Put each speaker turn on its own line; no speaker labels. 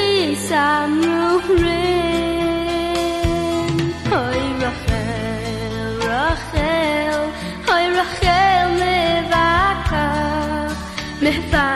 bechi samruhrim Hoy Rachel, Rachel, Hoy Rachel. Mevaka mevaka